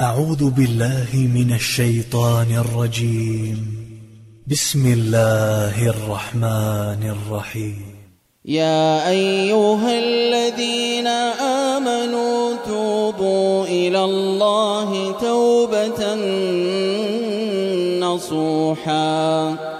أعوذ بالله من الشيطان الرجيم. بسم الله الرحمن الرحيم. يا أيها الذين آمنوا توبوا إلى الله توبة نصوحا.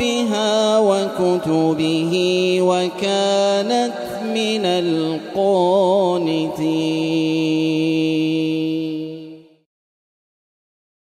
بها وكتبه وكانت من القانتين.